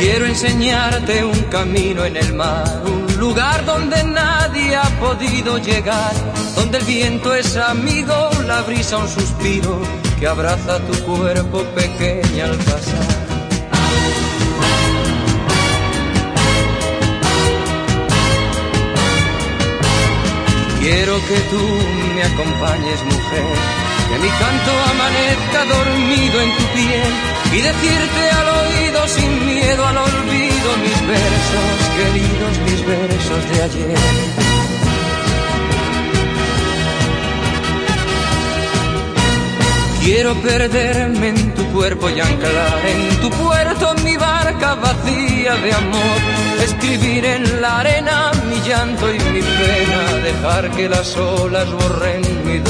Quiero enseñarte un camino en el mar, un lugar donde nadie ha podido llegar, donde el viento es amigo, la brisa un suspiro que abraza tu cuerpo pequeño al pasar. Quiero que tú me acompañes, mujer, que mi canto amanezca dormido en tu piel y decirte al oído sin miedo queridos mis versos de ayer. Quiero perderme en tu cuerpo y anclar en tu puerto mi barca vacía de amor. Escribir en la arena mi llanto y mi pena, dejar que las olas borren mi dolor.